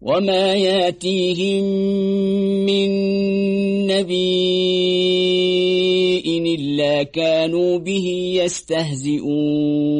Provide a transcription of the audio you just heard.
وما ياتيهم من نبي إلا كانوا به يستهزئون